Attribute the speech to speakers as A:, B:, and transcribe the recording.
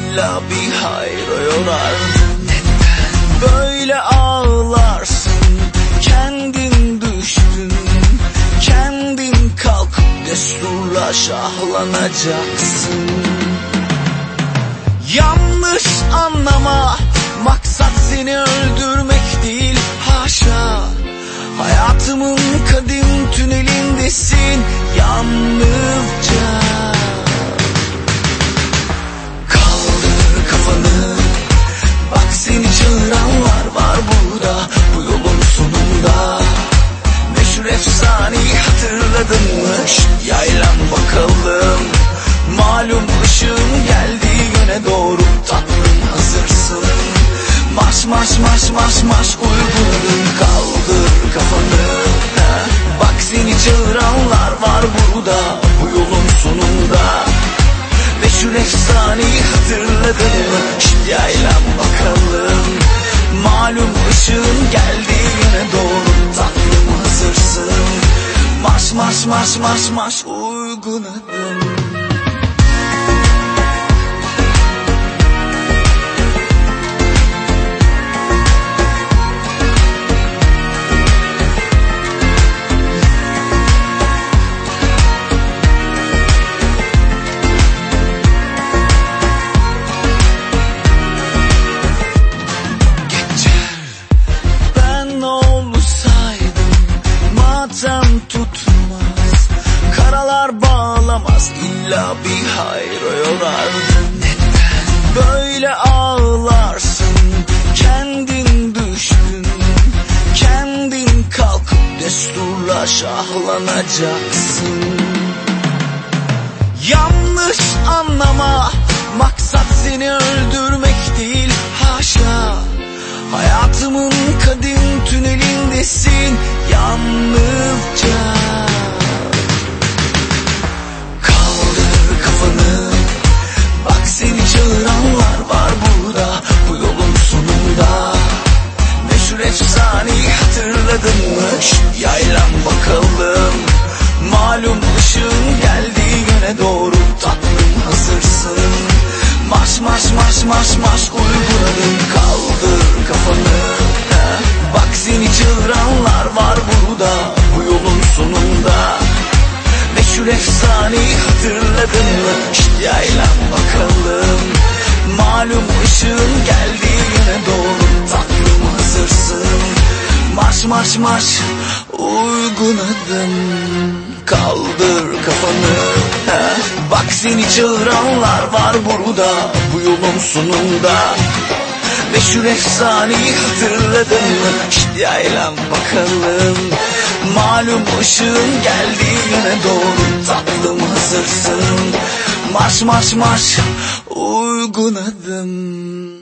A: illa bir hayra yorardın Neden böyle ağlarsın kendin düştün. Kendin kalkıp desturla şahlanacaksın. Yanlış anlama Maksat seni öldürmek değil haşa. Hayatımın kadim tünelindesin yalnızca Marş marş marş marş uygun Kaldır kafanı? Bak seni çağıranlar var burada Bu yolun sonunda Meşhur efsaneyi hatırladın mı? Şşt yaylan bakalım Malum ışığın geldiği yöne doğru Tatlım hazırsın Marş marş marş marş marş uygun adım tutmaz. Karalar bağlamaz illa bir hayra yorardın Neden böyle ağlarsın kendin düştün Kendin kalkıp desturla şahlanacaksın. Yanlış anlama hatırladın yaylan bakalım. Malum ışığın geldiği yöne doğru Tatlım hazırsın. Marş marş marş marş marş uygun adım Kaldır kafanı? Bak seni çağıranlar var burada Bu yolun sonunda. Meşhur efsaneyi hatırladın mı? Şşt yaylan bakalım. Malum ışığın geldiği yöne doğru Marş marş marş. Uygun adım. Kaldır kafanı. Ha? Bak seni çağıranlar var burada. Bu yolun sonunda. Meşhur efsaneyi hatırladın mı? Şşt yaylan bakalım. Malum ışığın geldiği yöne doğru Tatlım hazırsın. Marş marş marş. Uygun adım